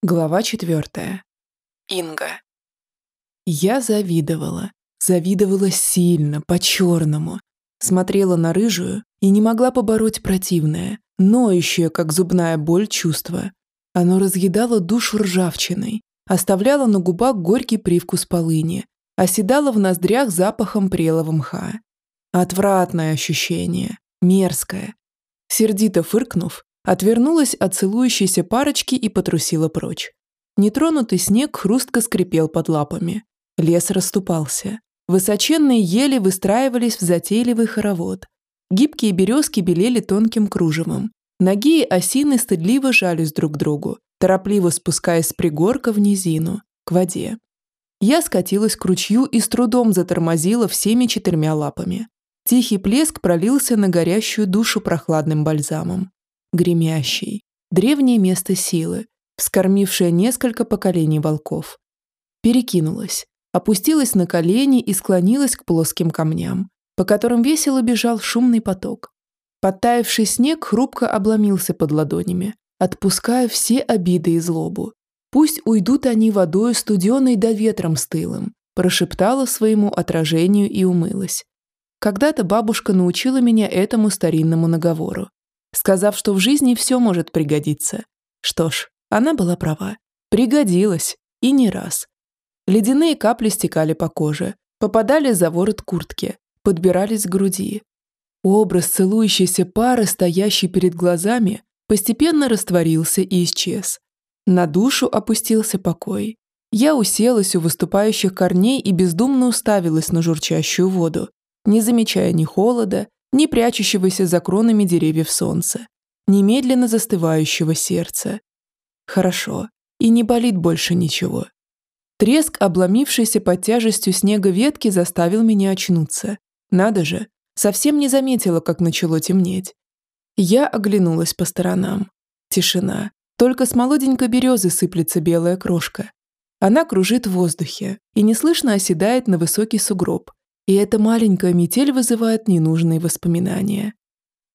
Глава четвертая. Инга. Я завидовала. Завидовала сильно, по-черному. Смотрела на рыжую и не могла побороть противное, ноющее, как зубная боль, чувство. Оно разъедало душу ржавчиной, оставляло на губах горький привкус полыни, оседало в ноздрях запахом прелого мха. Отвратное ощущение, мерзкое. Сердито фыркнув, Отвернулась от целующейся парочки и потрусила прочь. Нетронутый снег хрустко скрипел под лапами. Лес расступался. Высоченные ели выстраивались в затейливый хоровод. Гибкие березки белели тонким кружевом. Ноги и осины стыдливо жались друг к другу, торопливо спускаясь с пригорка в низину, к воде. Я скатилась к ручью и с трудом затормозила всеми четырьмя лапами. Тихий плеск пролился на горящую душу прохладным бальзамом гремящий, древнее место силы, вскормившее несколько поколений волков. Перекинулась, опустилась на колени и склонилась к плоским камням, по которым весело бежал шумный поток. Подтаявший снег хрупко обломился под ладонями, отпуская все обиды и злобу. Пусть уйдут они водой студеной да ветром стылым, прошептала своему отражению и умылась. Когда-то бабушка научила меня этому старинному наговору сказав, что в жизни все может пригодиться. Что ж, она была права. Пригодилась. И не раз. Ледяные капли стекали по коже, попадали за ворот куртки, подбирались к груди. Образ целующейся пары, стоящей перед глазами, постепенно растворился и исчез. На душу опустился покой. Я уселась у выступающих корней и бездумно уставилась на журчащую воду, не замечая ни холода, не прячущегося за кронами деревьев солнца, немедленно застывающего сердца. Хорошо, и не болит больше ничего. Треск, обломившийся под тяжестью снега ветки, заставил меня очнуться. Надо же, совсем не заметила, как начало темнеть. Я оглянулась по сторонам. Тишина. Только с молоденькой березы сыплется белая крошка. Она кружит в воздухе и неслышно оседает на высокий сугроб, и эта маленькая метель вызывает ненужные воспоминания.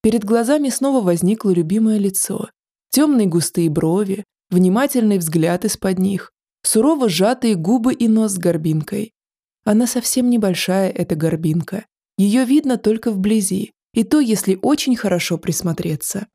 Перед глазами снова возникло любимое лицо. Темные густые брови, внимательный взгляд из-под них, сурово сжатые губы и нос с горбинкой. Она совсем небольшая, эта горбинка. Ее видно только вблизи, и то, если очень хорошо присмотреться.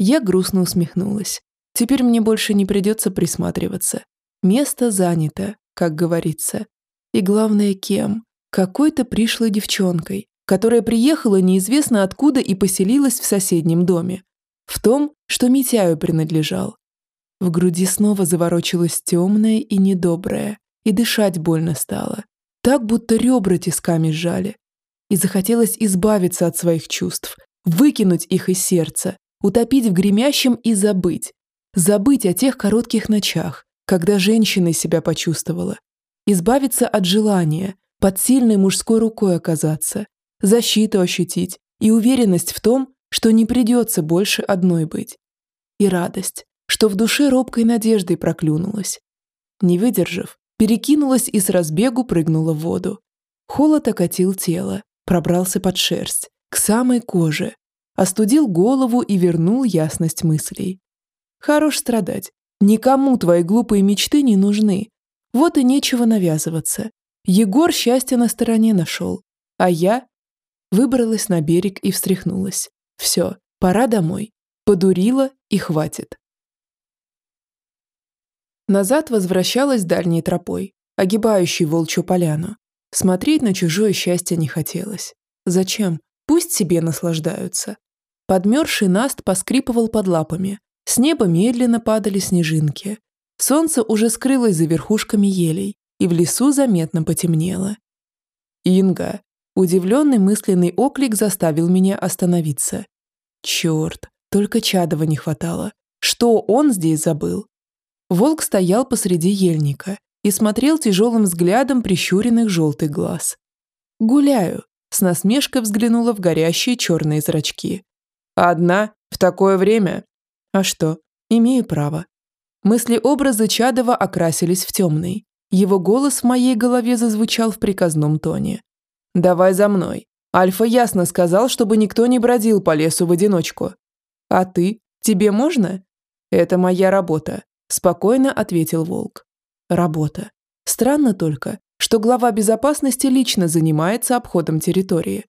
Я грустно усмехнулась. Теперь мне больше не придется присматриваться. Место занято, как говорится. И главное, кем? Какой-то пришлой девчонкой, которая приехала неизвестно откуда и поселилась в соседнем доме. В том, что Митяю принадлежал. В груди снова заворочилось темное и недоброе, и дышать больно стало. Так, будто ребра тисками сжали. И захотелось избавиться от своих чувств, выкинуть их из сердца, утопить в гремящем и забыть. Забыть о тех коротких ночах, когда женщиной себя почувствовала. Избавиться от желания, под сильной мужской рукой оказаться, защиту ощутить и уверенность в том, что не придется больше одной быть. И радость, что в душе робкой надеждой проклюнулась. Не выдержав, перекинулась и с разбегу прыгнула в воду. Холод окатил тело, пробрался под шерсть, к самой коже, остудил голову и вернул ясность мыслей. Хорош страдать. Никому твои глупые мечты не нужны. Вот и нечего навязываться. Егор счастье на стороне нашел, а я выбралась на берег и встряхнулась. Все, пора домой. Подурила и хватит. Назад возвращалась дальней тропой, огибающей волчью поляну. Смотреть на чужое счастье не хотелось. Зачем? Пусть себе наслаждаются. Подмерзший наст поскрипывал под лапами. С неба медленно падали снежинки. Солнце уже скрылось за верхушками елей, и в лесу заметно потемнело. «Инга!» Удивленный мысленный оклик заставил меня остановиться. Черт, только Чадова не хватало. Что он здесь забыл? Волк стоял посреди ельника и смотрел тяжелым взглядом прищуренных желтых глаз. «Гуляю», — с насмешкой взглянула в горящие черные зрачки. «Одна? В такое время?» «А что? Имею право». Мысли-образы Чадова окрасились в темный. Его голос в моей голове зазвучал в приказном тоне. «Давай за мной. Альфа ясно сказал, чтобы никто не бродил по лесу в одиночку. А ты? Тебе можно? Это моя работа. спокойно ответил волк. Работа. Странно только, что глава безопасности лично занимается обходом территории.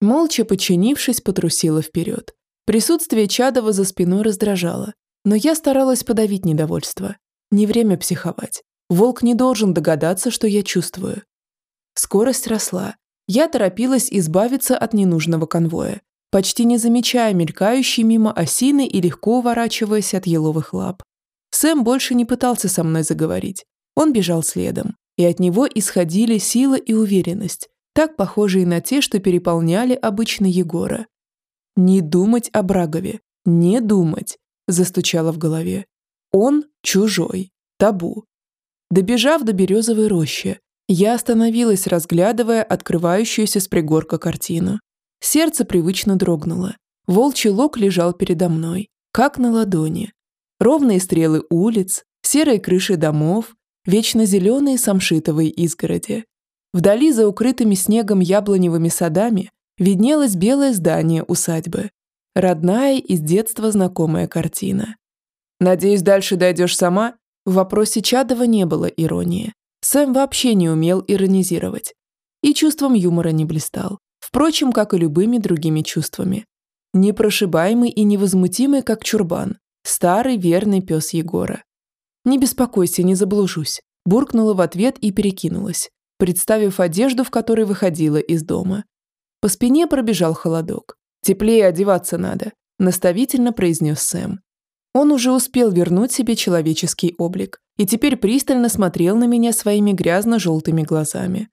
Молча подчинившись, потрусила вперед. Присутствие Чадова за спиной раздражало, но я старалась подавить недовольство. Не время психовать. Волк не должен догадаться, что я чувствую. Скорость росла. Я торопилась избавиться от ненужного конвоя, почти не замечая мелькающей мимо осины и легко уворачиваясь от еловых лап. Сэм больше не пытался со мной заговорить. Он бежал следом, и от него исходили сила и уверенность, так похожие на те, что переполняли обычно Егора. «Не думать о Брагове, не думать», – застучало в голове. «Он чужой, табу». Добежав до березовой рощи, я остановилась, разглядывая открывающуюся с пригорка картину. Сердце привычно дрогнуло. Волчий лог лежал передо мной, как на ладони. Ровные стрелы улиц, серые крыши домов, вечно зеленые самшитовые изгороди. Вдали за укрытыми снегом яблоневыми садами виднелось белое здание усадьбы. Родная из детства знакомая картина. «Надеюсь, дальше дойдешь сама?» В вопросе Чадова не было иронии. Сэм вообще не умел иронизировать. И чувством юмора не блистал впрочем, как и любыми другими чувствами. Непрошибаемый и невозмутимый, как чурбан, старый верный пес Егора. «Не беспокойся, не заблужусь», буркнула в ответ и перекинулась, представив одежду, в которой выходила из дома. По спине пробежал холодок. «Теплее одеваться надо», наставительно произнес Сэм. Он уже успел вернуть себе человеческий облик и теперь пристально смотрел на меня своими грязно-желтыми глазами.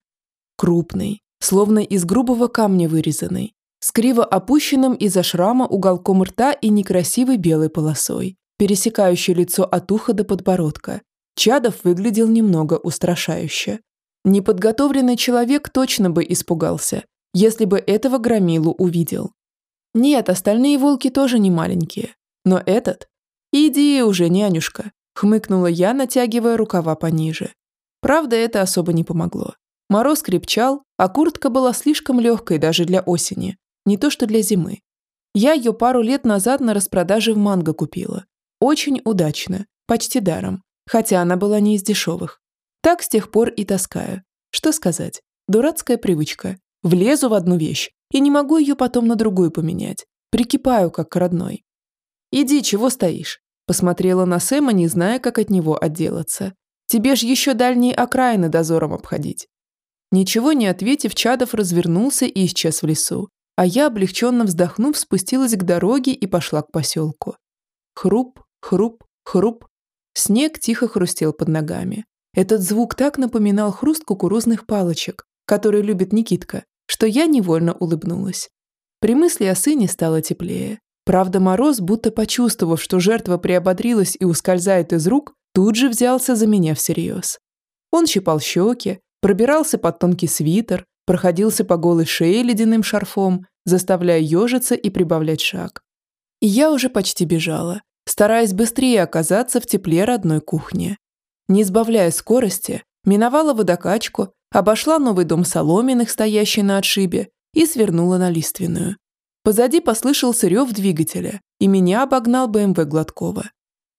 Крупный, словно из грубого камня вырезанный, с криво опущенным из-за шрама уголком рта и некрасивой белой полосой, пересекающей лицо от уха до подбородка. Чадов выглядел немного устрашающе. Неподготовленный человек точно бы испугался, если бы этого громилу увидел. Нет, остальные волки тоже не маленькие. Но этот? Иди уже, нянюшка, хмыкнула я, натягивая рукава пониже. Правда, это особо не помогло. Мороз крепчал, а куртка была слишком легкой даже для осени, не то что для зимы. Я ее пару лет назад на распродаже в Манго купила. Очень удачно, почти даром, хотя она была не из дешевых. Так с тех пор и таскаю. Что сказать? Дурацкая привычка. Влезу в одну вещь и не могу ее потом на другую поменять. Прикипаю, как к родной. «Иди, чего стоишь?» Посмотрела на Сэма, не зная, как от него отделаться. «Тебе ж еще дальние окраины дозором обходить. Ничего не ответив, Чадов развернулся и исчез в лесу, а я, облегченно вздохнув, спустилась к дороге и пошла к поселку. Хруп, хруп, хруп. Снег тихо хрустел под ногами. Этот звук так напоминал хруст кукурузных палочек, который любит Никитка, что я невольно улыбнулась. При мысли о сыне стало теплее. Правда, Мороз, будто почувствовав, что жертва приободрилась и ускользает из рук, тут же взялся за меня всерьез. Он щипал щеки, пробирался под тонкий свитер, проходился по голой шее ледяным шарфом, заставляя ежиться и прибавлять шаг. И я уже почти бежала, стараясь быстрее оказаться в тепле родной кухни. Не сбавляя скорости, миновала водокачку, обошла новый дом Соломенных, стоящий на отшибе, и свернула на лиственную. Позади послышался рев двигателя, и меня обогнал БМВ Гладкова.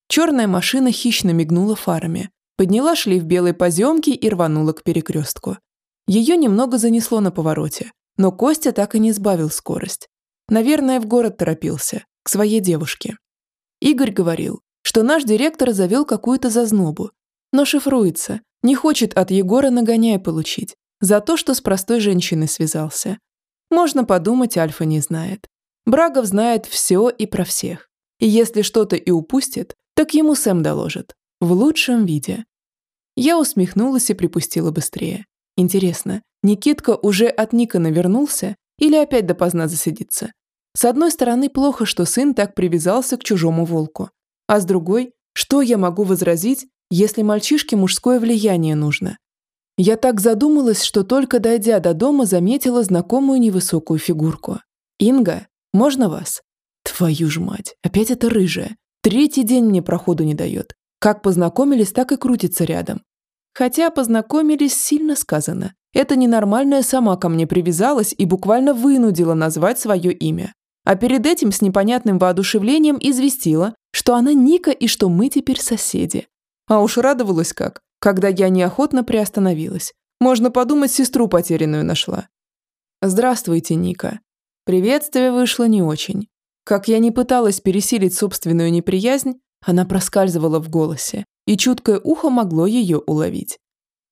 Черная машина хищно мигнула фарами, подняла шлейф белой поземки и рванула к перекрестку. Ее немного занесло на повороте, но Костя так и не сбавил скорость. Наверное, в город торопился, к своей девушке. Игорь говорил, что наш директор завел какую-то зазнобу, но шифруется, не хочет от Егора нагоняя получить, за то, что с простой женщиной связался. Можно подумать, Альфа не знает. Брагов знает все и про всех. И если что-то и упустит, так ему Сэм доложит. В лучшем виде. Я усмехнулась и припустила быстрее. Интересно, Никитка уже от Никона вернулся или опять допоздна засидится? С одной стороны, плохо, что сын так привязался к чужому волку. А с другой, что я могу возразить, если мальчишке мужское влияние нужно? Я так задумалась, что только дойдя до дома, заметила знакомую невысокую фигурку. «Инга, можно вас?» Твою ж мать, опять это рыжая. Третий день мне проходу не дает. Как познакомились, так и крутится рядом. Хотя познакомились сильно сказано. Эта ненормальная сама ко мне привязалась и буквально вынудила назвать свое имя. а перед этим с непонятным воодушевлением известила, что она Ника и что мы теперь соседи. А уж радовалась как, когда я неохотно приостановилась. Можно подумать, сестру потерянную нашла. «Здравствуйте, Ника». Приветствие вышло не очень. Как я не пыталась пересилить собственную неприязнь, она проскальзывала в голосе, и чуткое ухо могло ее уловить.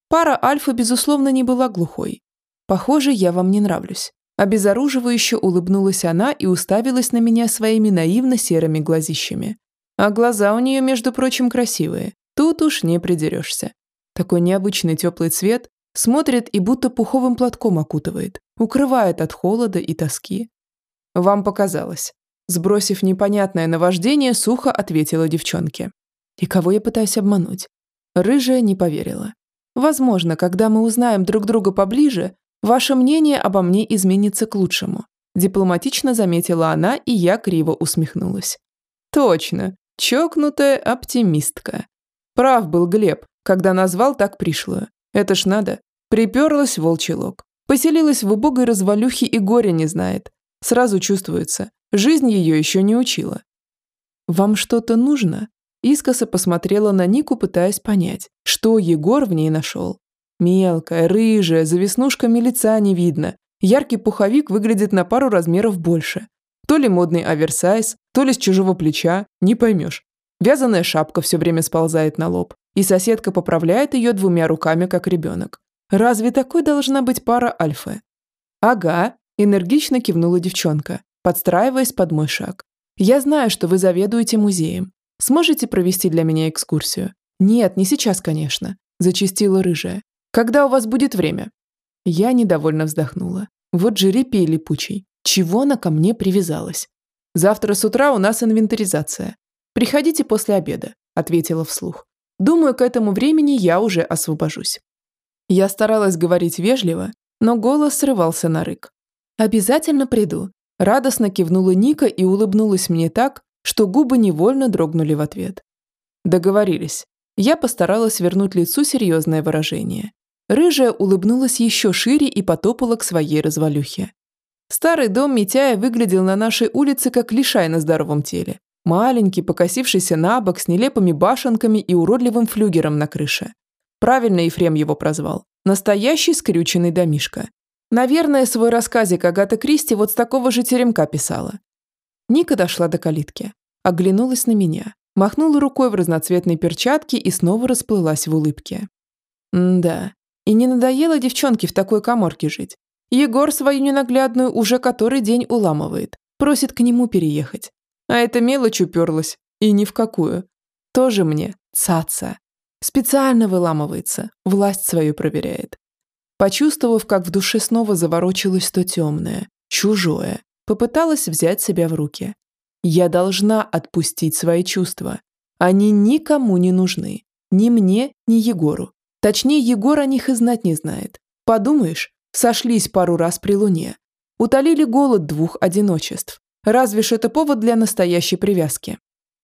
Пара Альфа, безусловно, не была глухой. Похоже, я вам не нравлюсь. Обезоруживающе улыбнулась она и уставилась на меня своими наивно-серыми глазищами. А глаза у нее, между прочим, красивые. Тут уж не придерешься. Такой необычный теплый цвет смотрит и будто пуховым платком окутывает, укрывает от холода и тоски. Вам показалось. Сбросив непонятное наваждение, сухо ответила девчонке. И кого я пытаюсь обмануть? Рыжая не поверила. Возможно, когда мы узнаем друг друга поближе, Ваше мнение обо мне изменится к лучшему», дипломатично заметила она, и я криво усмехнулась. «Точно, чокнутая оптимистка. Прав был Глеб, когда назвал так пришлую. Это ж надо. Приперлась в волчелок. Поселилась в убогой развалюхе и горя не знает. Сразу чувствуется, жизнь ее еще не учила. «Вам что-то нужно?» Искоса посмотрела на Нику, пытаясь понять, что Егор в ней нашел. Мелкая, рыжая, за веснушками лица не видно. Яркий пуховик выглядит на пару размеров больше. То ли модный оверсайз, то ли с чужого плеча, не поймешь. Вязаная шапка все время сползает на лоб, и соседка поправляет ее двумя руками, как ребенок. Разве такой должна быть пара альфа? Ага, энергично кивнула девчонка, подстраиваясь под мой шаг. Я знаю, что вы заведуете музеем. Сможете провести для меня экскурсию? Нет, не сейчас, конечно, зачастила рыжая. Когда у вас будет время?» Я недовольно вздохнула. Вот же репей липучий. Чего она ко мне привязалась? «Завтра с утра у нас инвентаризация. Приходите после обеда», – ответила вслух. «Думаю, к этому времени я уже освобожусь». Я старалась говорить вежливо, но голос срывался на рык. «Обязательно приду», – радостно кивнула Ника и улыбнулась мне так, что губы невольно дрогнули в ответ. Договорились. Я постаралась вернуть лицу серьезное выражение. Рыжая улыбнулась еще шире и потопала к своей развалюхе. Старый дом Митяя выглядел на нашей улице как лишай на здоровом теле. Маленький, покосившийся на бок, с нелепыми башенками и уродливым флюгером на крыше. Правильно Ефрем его прозвал. Настоящий скрюченный домишка. Наверное, свой рассказик Агата Кристи вот с такого же теремка писала. Ника дошла до калитки. Оглянулась на меня. Махнула рукой в разноцветной перчатке и снова расплылась в улыбке. Да, и не надоело девчонке в такой коморке жить. Егор свою ненаглядную уже который день уламывает, просит к нему переехать. А эта мелочь уперлась, и ни в какую. Тоже мне цаца. Специально выламывается, власть свою проверяет. Почувствовав, как в душе снова заворочилось то темное, чужое, попыталась взять себя в руки. Я должна отпустить свои чувства. Они никому не нужны. Ни мне, ни Егору. Точнее, Егор о них и знать не знает. Подумаешь, сошлись пару раз при луне. Утолили голод двух одиночеств. Разве ж это повод для настоящей привязки?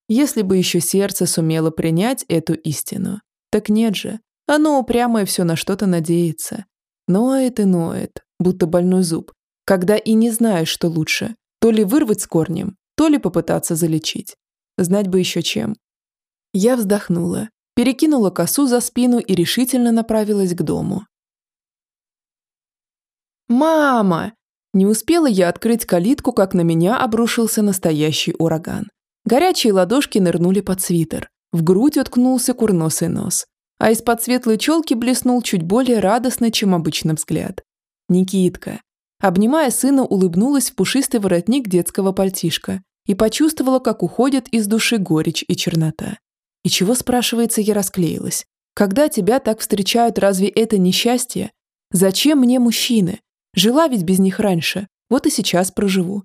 Если бы еще сердце сумело принять эту истину. Так нет же, оно упрямое все на что-то надеется. Ноет и ноет, будто больной зуб, когда и не знаешь, что лучше, то ли вырвать с корнем, то ли попытаться залечить. Знать бы еще чем. Я вздохнула перекинула косу за спину и решительно направилась к дому. «Мама!» Не успела я открыть калитку, как на меня обрушился настоящий ураган. Горячие ладошки нырнули под свитер. В грудь уткнулся курносый нос. А из-под светлой челки блеснул чуть более радостный, чем обычно взгляд. Никитка. Обнимая сына, улыбнулась в пушистый воротник детского пальтишка и почувствовала, как уходит из души горечь и чернота. И чего, спрашивается, я расклеилась? Когда тебя так встречают, разве это несчастье? Зачем мне мужчины? Жила ведь без них раньше, вот и сейчас проживу.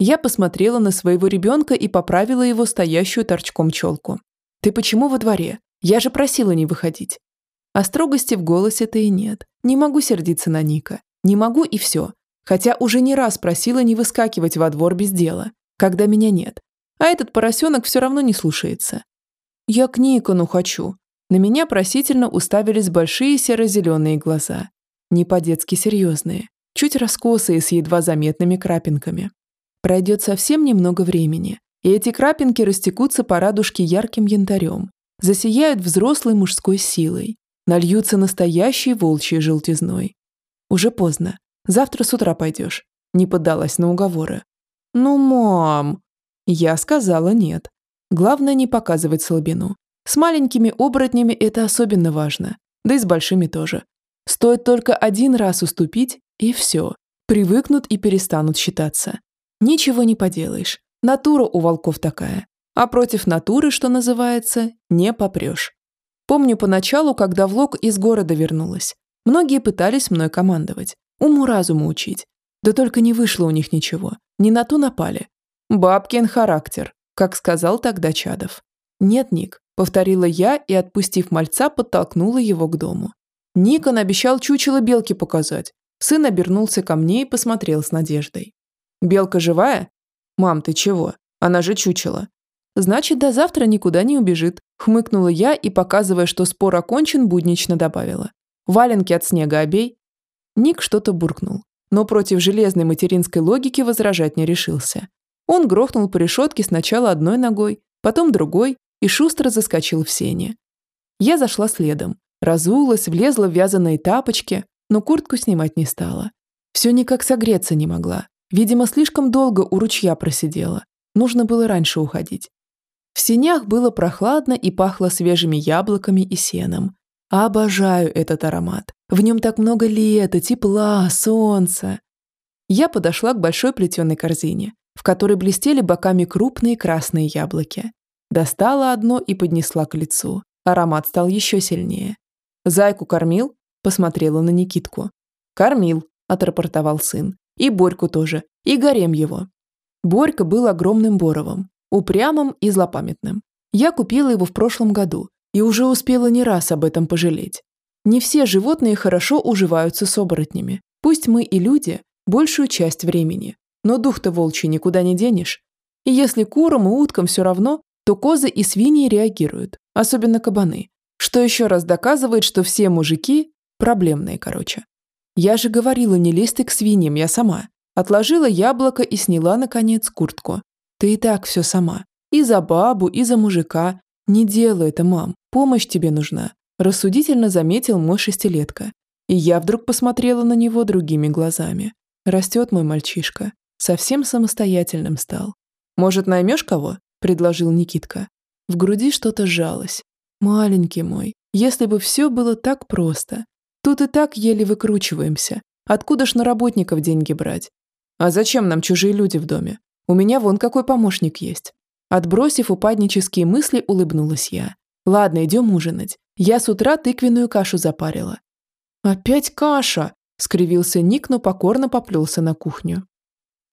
Я посмотрела на своего ребенка и поправила его стоящую торчком челку. «Ты почему во дворе? Я же просила не выходить». А строгости в голосе-то и нет. Не могу сердиться на Ника. Не могу и все. Хотя уже не раз просила не выскакивать во двор без дела, когда меня нет. А этот поросенок все равно не слушается. «Я к Никону хочу». На меня просительно уставились большие серо-зеленые глаза. Не по-детски серьезные, чуть раскосые с едва заметными крапинками. Пройдет совсем немного времени, и эти крапинки растекутся по радужке ярким янтарем, засияют взрослой мужской силой, нальются настоящей волчьей желтизной. Уже поздно. Завтра с утра пойдешь. Не поддалась на уговоры. Ну, мам. Я сказала нет. Главное не показывать слабину. С маленькими оборотнями это особенно важно. Да и с большими тоже. Стоит только один раз уступить, и все. Привыкнут и перестанут считаться. Ничего не поделаешь. Натура у волков такая. А против натуры, что называется, не попрешь. Помню поначалу, когда влог из города вернулась. Многие пытались мной командовать, уму-разуму учить. Да только не вышло у них ничего. Не на ту напали. Бабкин характер, как сказал тогда Чадов. Нет, Ник, повторила я и, отпустив мальца, подтолкнула его к дому. Никон обещал чучело белки показать. Сын обернулся ко мне и посмотрел с надеждой. «Белка живая?» «Мам, ты чего? Она же чучело». «Значит, до завтра никуда не убежит», – хмыкнула я и, показывая, что спор окончен, буднично добавила. Валенки от снега обей». Ник что-то буркнул, но против железной материнской логики возражать не решился. Он грохнул по решетке сначала одной ногой, потом другой и шустро заскочил в сене. Я зашла следом, разулась, влезла в вязаные тапочки, но куртку снимать не стала. Все никак согреться не могла. Видимо, слишком долго у ручья просидела. Нужно было раньше уходить. В сенях было прохладно и пахло свежими яблоками и сеном. Обожаю этот аромат. В нем так много лета, тепла, солнца. Я подошла к большой плетеной корзине, в которой блестели боками крупные красные яблоки. Достала одно и поднесла к лицу. Аромат стал еще сильнее. «Зайку кормил?» – посмотрела на Никитку. «Кормил», – отрапортовал сын. «И Борьку тоже. И гарем его». Борька был огромным боровом, упрямым и злопамятным. Я купила его в прошлом году, и уже успела не раз об этом пожалеть. Не все животные хорошо уживаются с оборотнями. Пусть мы и люди, большую часть времени. Но дух-то волчий никуда не денешь. И если курам и уткам все равно, то козы и свиньи реагируют, особенно кабаны. Что еще раз доказывает, что все мужики проблемные, короче. Я же говорила, не лезь ты к свиньям, я сама. Отложила яблоко и сняла, наконец, куртку. Ты и так все сама. И за бабу, и за мужика. Не делай это, мам. Помощь тебе нужна», – рассудительно заметил мой шестилетка. И я вдруг посмотрела на него другими глазами. Растет мой мальчишка. Совсем самостоятельным стал. «Может, наймешь кого?» – предложил Никитка. В груди что-то сжалось. «Маленький мой, если бы все было так просто. Тут и так еле выкручиваемся. Откуда ж на работников деньги брать? А зачем нам чужие люди в доме? У меня вон какой помощник есть». Отбросив упаднические мысли, улыбнулась я. Ладно, идем ужинать. Я с утра тыквенную кашу запарила. Опять каша, скривился Ник, но покорно поплелся на кухню.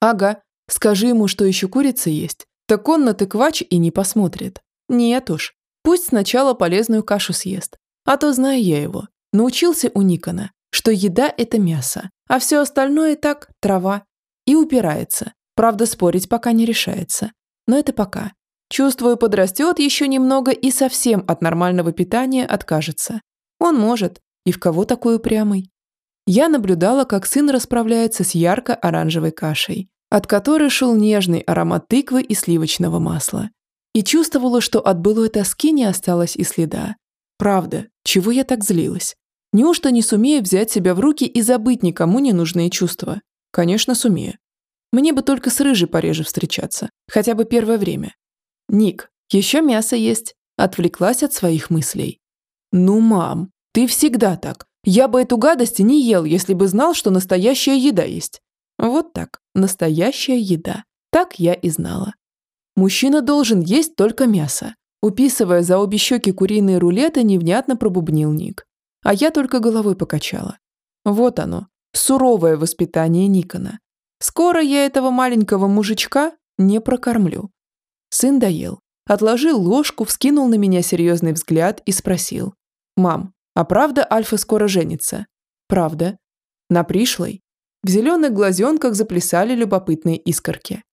Ага, скажи ему, что еще курица есть. Так он на тыквач и не посмотрит. Нет уж, пусть сначала полезную кашу съест. А то знаю я его. Научился у Никона, что еда – это мясо, а все остальное так – трава. И упирается. Правда, спорить пока не решается. Но это пока. Чувствую, подрастет еще немного и совсем от нормального питания откажется. Он может. И в кого такой упрямый? Я наблюдала, как сын расправляется с ярко-оранжевой кашей, от которой шел нежный аромат тыквы и сливочного масла. И чувствовала, что от былой тоски не осталось и следа. Правда, чего я так злилась? Неужто не сумею взять себя в руки и забыть никому ненужные чувства? Конечно, сумею. Мне бы только с рыжей пореже встречаться, хотя бы первое время. «Ник, еще мясо есть», – отвлеклась от своих мыслей. «Ну, мам, ты всегда так. Я бы эту гадость не ел, если бы знал, что настоящая еда есть». Вот так, настоящая еда. Так я и знала. Мужчина должен есть только мясо. Уписывая за обе щеки куриные рулеты, невнятно пробубнил Ник. А я только головой покачала. Вот оно, суровое воспитание Никона. Скоро я этого маленького мужичка не прокормлю. Сын доел, отложил ложку, вскинул на меня серьезный взгляд и спросил. «Мам, а правда Альфа скоро женится?» «Правда». «На пришлой?» В зеленых глазенках заплясали любопытные искорки.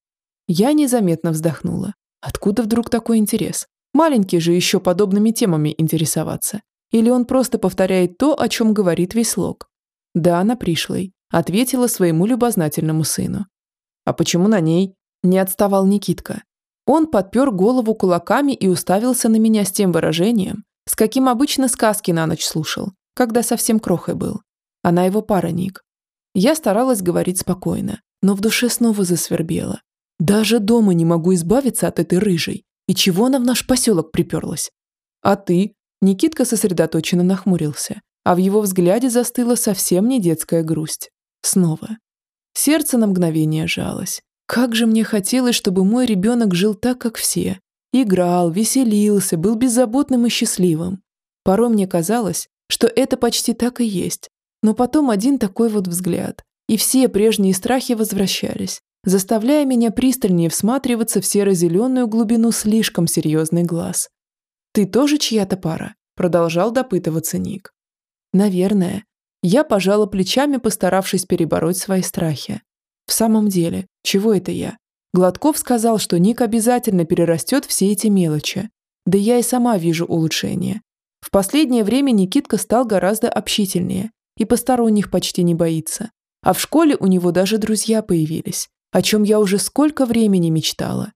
Я незаметно вздохнула. Откуда вдруг такой интерес? Маленький же еще подобными темами интересоваться. Или он просто повторяет то, о чем говорит весь лог? «Да, на пришлой», — ответила своему любознательному сыну. «А почему на ней?» Не отставал Никитка. Он подпер голову кулаками и уставился на меня с тем выражением, с каким обычно сказки на ночь слушал, когда совсем крохой был. Она его пара Ник. Я старалась говорить спокойно, но в душе снова засвербело. Даже дома не могу избавиться от этой рыжей. И чего она в наш поселок приперлась? А ты? Никитка сосредоточенно нахмурился, а в его взгляде застыла совсем не детская грусть. Снова. Сердце на мгновение жалось. Как же мне хотелось, чтобы мой ребенок жил так, как все. Играл, веселился, был беззаботным и счастливым. Порой мне казалось, что это почти так и есть. Но потом один такой вот взгляд, и все прежние страхи возвращались, заставляя меня пристальнее всматриваться в серо-зеленую глубину слишком серьезный глаз. «Ты тоже чья-то пара?» – продолжал допытываться Ник. «Наверное». Я пожала плечами, постаравшись перебороть свои страхи. В самом деле, чего это я? Гладков сказал, что Ник обязательно перерастет все эти мелочи. Да я и сама вижу улучшение. В последнее время Никитка стал гораздо общительнее и посторонних почти не боится. А в школе у него даже друзья появились, о чем я уже сколько времени мечтала.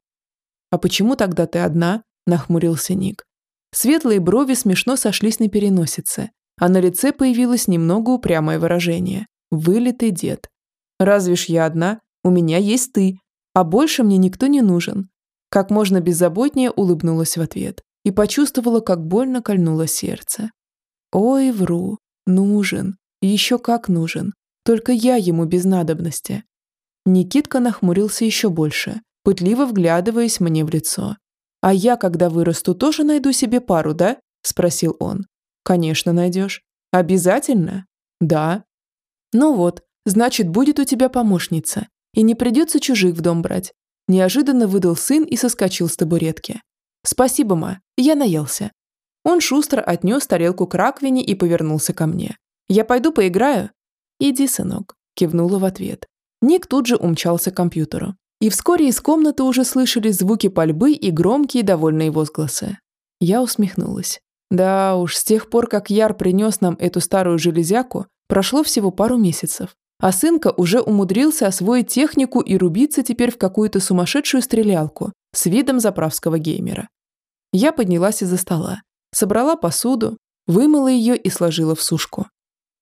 «А почему тогда ты одна?» – нахмурился Ник. Светлые брови смешно сошлись на переносице, а на лице появилось немного упрямое выражение. Вылитый дед. Разве ж я одна? У меня есть ты. А больше мне никто не нужен. Как можно беззаботнее улыбнулась в ответ и почувствовала, как больно кольнуло сердце. Ой, вру. Нужен. Еще как нужен. Только я ему без надобности. Никитка нахмурился еще больше, пытливо вглядываясь мне в лицо. «А я, когда вырасту, тоже найду себе пару, да?» – спросил он. «Конечно найдешь. Обязательно?» «Да». «Ну вот, Значит, будет у тебя помощница, и не придется чужих в дом брать. Неожиданно выдал сын и соскочил с табуретки. Спасибо, ма, я наелся. Он шустро отнес тарелку к раковине и повернулся ко мне. Я пойду поиграю? Иди, сынок, кивнула в ответ. Ник тут же умчался к компьютеру. И вскоре из комнаты уже слышались звуки пальбы и громкие довольные возгласы. Я усмехнулась. Да уж, с тех пор, как Яр принес нам эту старую железяку, прошло всего пару месяцев. А сынка уже умудрился освоить технику и рубиться теперь в какую-то сумасшедшую стрелялку с видом заправского геймера. Я поднялась из-за стола, собрала посуду, вымыла ее и сложила в сушку.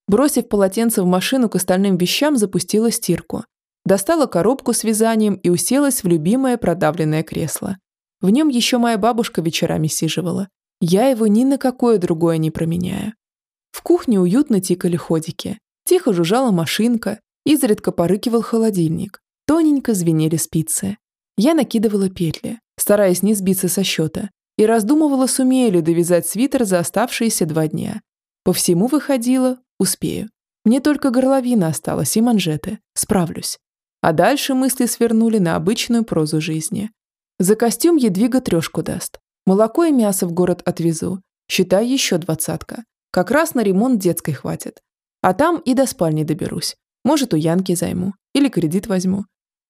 Бросив полотенце в машину к остальным вещам, запустила стирку. Достала коробку с вязанием и уселась в любимое продавленное кресло. В нем еще моя бабушка вечерами сиживала. Я его ни на какое другое не променяю. В кухне уютно тикали ходики. Тихо жужжала машинка, изредка порыкивал холодильник. Тоненько звенели спицы. Я накидывала петли, стараясь не сбиться со счета, и раздумывала, сумею ли довязать свитер за оставшиеся два дня. По всему выходило, успею. Мне только горловина осталась и манжеты. Справлюсь. А дальше мысли свернули на обычную прозу жизни. За костюм Едвига трешку даст. Молоко и мясо в город отвезу. Считай еще двадцатка. Как раз на ремонт детской хватит. А там и до спальни доберусь. Может, у Янки займу. Или кредит возьму.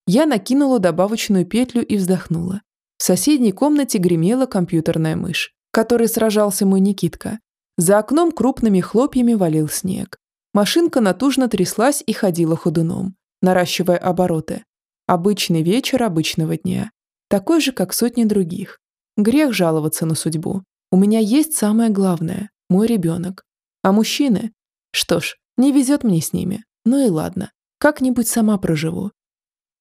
Я накинула добавочную петлю и вздохнула. В соседней комнате гремела компьютерная мышь, которой сражался мой Никитка. За окном крупными хлопьями валил снег. Машинка натужно тряслась и ходила ходуном, наращивая обороты. Обычный вечер обычного дня. Такой же, как сотни других. Грех жаловаться на судьбу. У меня есть самое главное – мой ребенок. А мужчины? Что ж, не везет мне с ними. Ну и ладно. Как-нибудь сама проживу.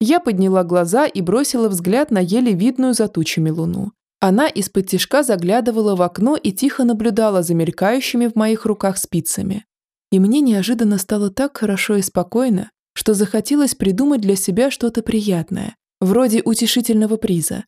Я подняла глаза и бросила взгляд на еле видную за тучами луну. Она из-под тишка заглядывала в окно и тихо наблюдала за мелькающими в моих руках спицами. И мне неожиданно стало так хорошо и спокойно, что захотелось придумать для себя что-то приятное, вроде утешительного приза.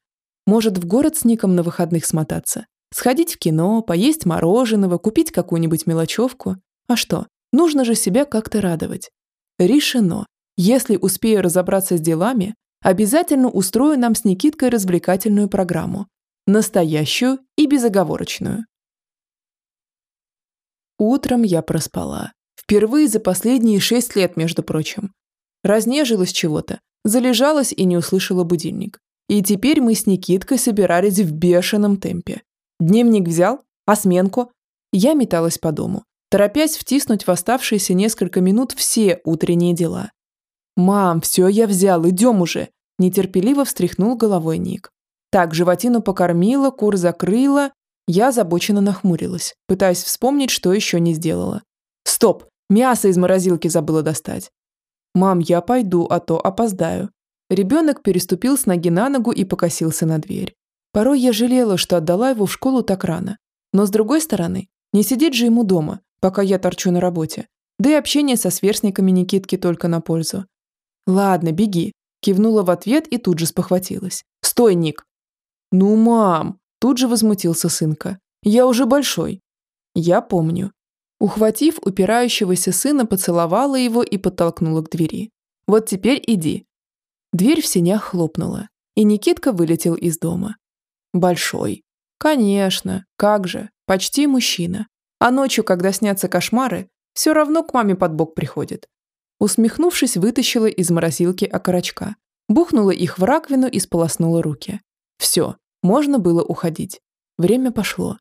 Может, в город с Ником на выходных смотаться, сходить в кино, поесть мороженого, купить какую-нибудь мелочевку. А что, Нужно же себя как-то радовать. Решено. Если успею разобраться с делами, обязательно устрою нам с Никиткой развлекательную программу. Настоящую и безоговорочную. Утром я проспала. Впервые за последние шесть лет, между прочим. Разнежилась чего-то, залежалась и не услышала будильник. И теперь мы с Никиткой собирались в бешеном темпе. Дневник взял, а сменку? Я металась по дому, торопясь втиснуть в оставшиеся несколько минут все утренние дела. «Мам, все я взял, идем уже. Нетерпеливо встряхнул головой Ник. Так, животину покормила, кур закрыла. Я озабоченно нахмурилась, пытаясь вспомнить, что еще не сделала. Стоп, мясо из морозилки забыла достать. Мам, я пойду, а то опоздаю. Ребенок переступил с ноги на ногу и покосился на дверь. Порой я жалела, что отдала его в школу так рано. Но с другой стороны, не сидеть же ему дома, пока я торчу на работе. Да и общение со сверстниками Никитки только на пользу. «Ладно, беги», – кивнула в ответ и тут же спохватилась. «Стой, Ник!» «Ну, мам!» – тут же возмутился сынка. «Я уже большой». «Я помню». Ухватив упирающегося сына, поцеловала его и подтолкнула к двери. «Вот теперь иди». Дверь в сенях хлопнула, и Никитка вылетел из дома. Большой. Конечно, как же, почти мужчина. А ночью, когда снятся кошмары, все равно к маме под бок приходит. Усмехнувшись, вытащила из морозилки окорочка. Бухнула их в раковину и сполоснула руки. Все, можно было уходить. Время пошло.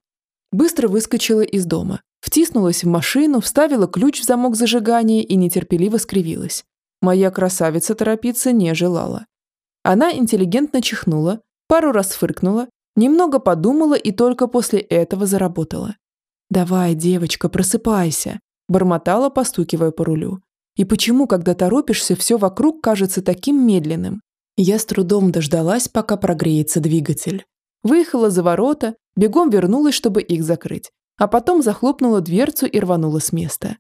Быстро выскочила из дома, втиснулась в машину, вставила ключ в замок зажигания и нетерпеливо скривилась. Моя красавица торопиться не желала. Она интеллигентно чихнула, пару раз фыркнула Немного подумала и только после этого заработала. «Давай, девочка, просыпайся», – бормотала, постукивая по рулю. «И почему, когда торопишься, все вокруг кажется таким медленным?» Я с трудом дождалась, пока прогреется двигатель. Выехала за ворота, бегом вернулась, чтобы их закрыть, а потом захлопнула дверцу и рванула с места.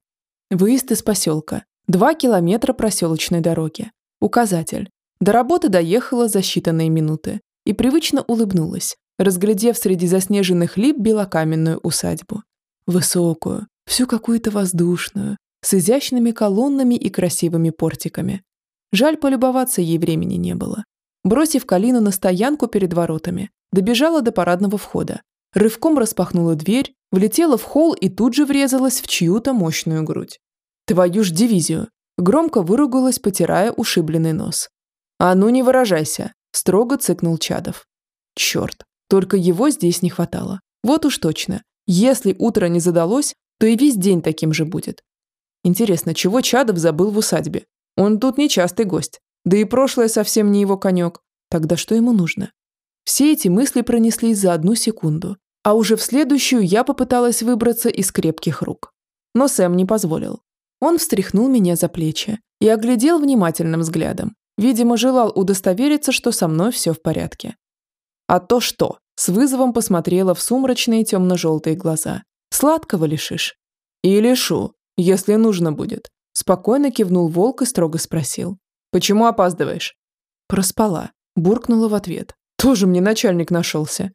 Выезд из поселка. Два километра проселочной дороги. Указатель. До работы доехала за считанные минуты и привычно улыбнулась, разглядев среди заснеженных лип белокаменную усадьбу. Высокую, всю какую-то воздушную, с изящными колоннами и красивыми портиками. Жаль, полюбоваться ей времени не было. Бросив Калину на стоянку перед воротами, добежала до парадного входа, рывком распахнула дверь, влетела в холл и тут же врезалась в чью-то мощную грудь. «Твою ж дивизию!» Громко выругалась, потирая ушибленный нос. «А ну не выражайся!» – строго цыкнул Чадов. «Черт, только его здесь не хватало. Вот уж точно. Если утро не задалось, то и весь день таким же будет. Интересно, чего Чадов забыл в усадьбе? Он тут нечастый гость. Да и прошлое совсем не его конек. Тогда что ему нужно? Все эти мысли пронеслись за одну секунду. А уже в следующую я попыталась выбраться из крепких рук. Но Сэм не позволил. Он встряхнул меня за плечи и оглядел внимательным взглядом. Видимо, желал удостовериться, что со мной все в порядке. А то что? С вызовом посмотрела в сумрачные темно-желтые глаза. Сладкого лишишь? И лишу, если нужно будет. Спокойно кивнул волк и строго спросил. Почему опаздываешь? Проспала. Буркнула в ответ. Тоже мне начальник нашелся.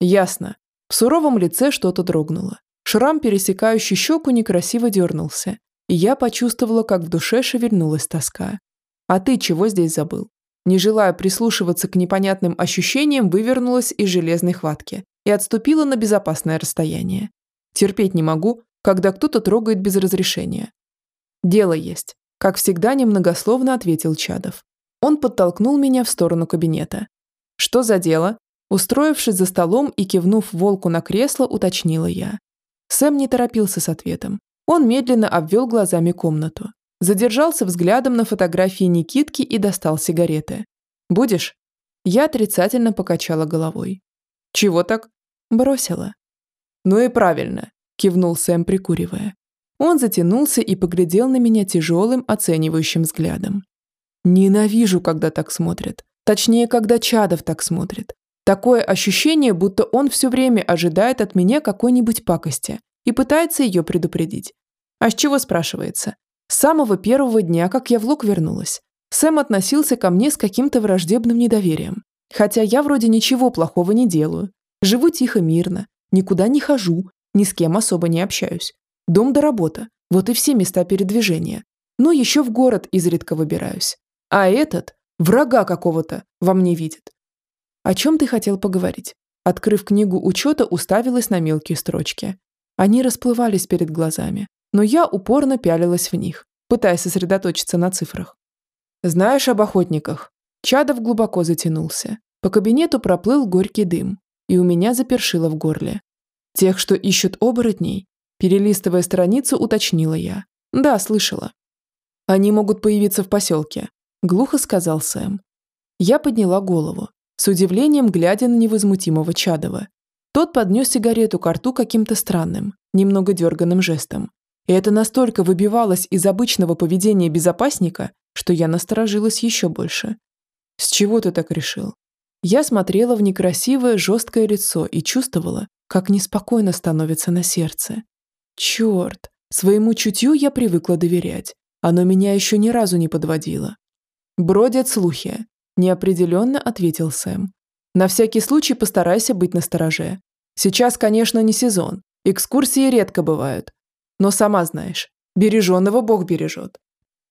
Ясно. В суровом лице что-то дрогнуло. Шрам, пересекающий щеку, некрасиво дернулся. И я почувствовала, как в душе шевельнулась тоска. А ты чего здесь забыл? не желая прислушиваться к непонятным ощущениям, вывернулась из железной хватки и отступила на безопасное расстояние. Терпеть не могу, когда кто-то трогает без разрешения. «Дело есть», – как всегда немногословно ответил Чадов. Он подтолкнул меня в сторону кабинета. «Что за дело?» Устроившись за столом и кивнув волку на кресло, уточнила я. Сэм не торопился с ответом. Он медленно обвел глазами комнату. Задержался взглядом на фотографии Никитки и достал сигареты. «Будешь?» Я отрицательно покачала головой. «Чего так?» «Бросила». «Ну и правильно», – кивнул Сэм, прикуривая. Он затянулся и поглядел на меня тяжелым, оценивающим взглядом. «Ненавижу, когда так смотрят. Точнее, когда Чадов так смотрит. Такое ощущение, будто он все время ожидает от меня какой-нибудь пакости и пытается ее предупредить. А с чего спрашивается? С самого первого дня, как я в Лук вернулась, Сэм относился ко мне с каким-то враждебным недоверием. Хотя я вроде ничего плохого не делаю. Живу тихо, мирно, никуда не хожу, ни с кем особо не общаюсь. Дом до работа, вот и все места передвижения. Но еще в город изредка выбираюсь. А этот, врага какого-то, во мне видит. О чем ты хотел поговорить? Открыв книгу учета, уставилась на мелкие строчки. Они расплывались перед глазами, но я упорно пялилась в них, пытаясь сосредоточиться на цифрах. «Знаешь об охотниках?» Чадов глубоко затянулся. По кабинету проплыл горький дым, и у меня запершило в горле. «Тех, что ищут оборотней?» Перелистывая страницу, уточнила я. «Да, слышала». «Они могут появиться в поселке», – глухо сказал Сэм. Я подняла голову, с удивлением глядя на невозмутимого Чадова. Тот поднес сигарету к рту каким-то странным, немного дерганным жестом. И это настолько выбивалось из обычного поведения безопасника, что я насторожилась еще больше. «С чего ты так решил?» Я смотрела в некрасивое жесткое лицо и чувствовала, как неспокойно становится на сердце. Черт, своему чутью я привыкла доверять. Оно меня еще ни разу не подводило. «Бродят слухи», – неопределенно ответил Сэм. «На всякий случай постарайся быть настороже. Сейчас, конечно, не сезон. Экскурсии редко бывают. Но сама знаешь, береженного Бог бережет».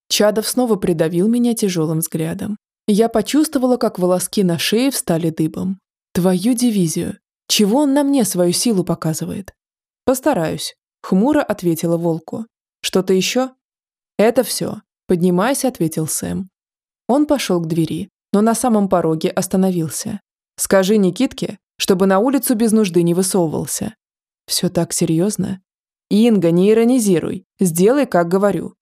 Чадов снова придавил меня тяжелым взглядом. Я почувствовала, как волоски на шее встали дыбом. Твою дивизию. Чего он на мне свою силу показывает? Постараюсь, хмуро ответила волку. Что-то еще? Это все. Поднимайся, ответил Сэм. Он пошел к двери, но на самом пороге остановился. Скажи Никитке, чтобы на улицу без нужды не высовывался. Все так серьезно? Инга, не иронизируй. Сделай, как говорю.